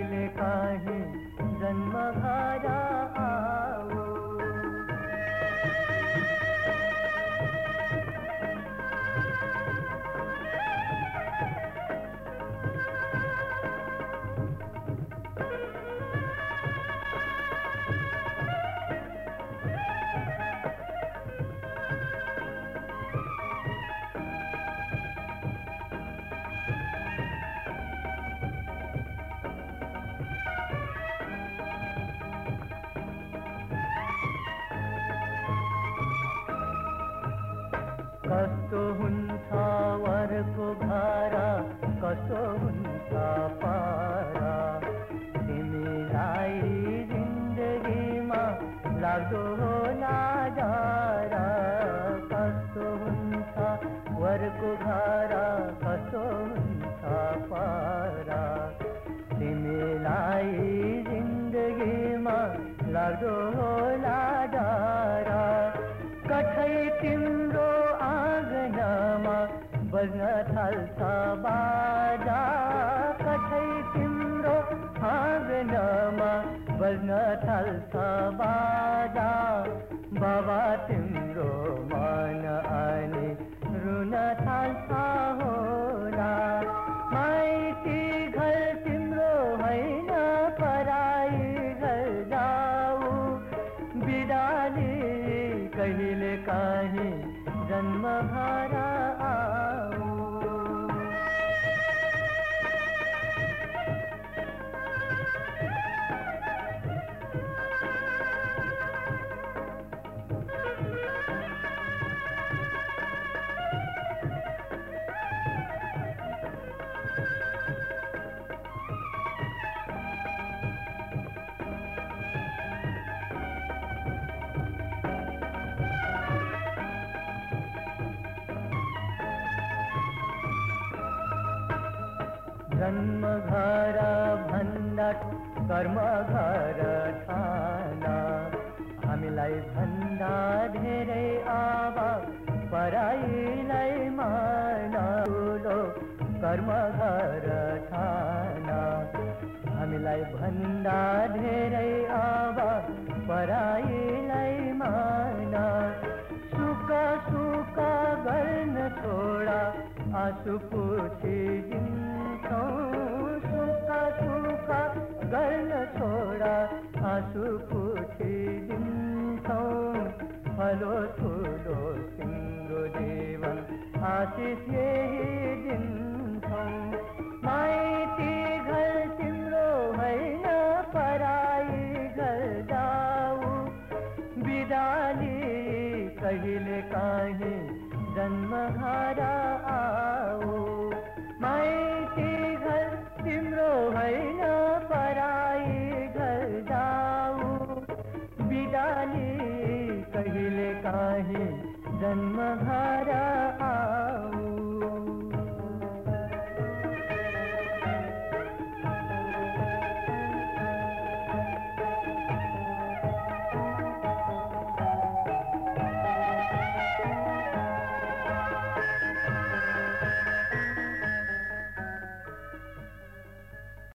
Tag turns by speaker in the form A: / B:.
A: कहिले है जन्म आऊ कस्तो हुन्छ वरको घरा कस्तो हुन्छ पारा। तिमीलाई जिन्दगीमा लाग्दो होला डरा कस्तो हुन्छ वरको भारा बज्न थाल्छ बाजा कठै तिम्रो आँगनमा बज्न थाल्छ बाजा। बाबा, तिम्रो मन अनि रुन थाल्छ होला। माइती घर तिम्रो होइन, पराई घर जाऊ। बिदाली कहिले काहीँ जन्म भारा जन्म घर भन्दा कर्म घर ठाना हामीलाई भन्दा धेरै आवा पराईलाई माना। ठुलो कर्म घर ठाना हामीलाई भन्दा धेरै आवा पराईलाई माना। सुख सुख गर्न छोडा, आँसु पुछी छोडा आँसु पुछी दिन्छौँ फलो ठुलो तिम्रो जीवन आशिष यही दिन्छौँ माइती घर तिम्रो होइन पराई घर जाऊ। बिदाली कहिले काहीँ जन्म घर आऊ। जन्म जन्महारा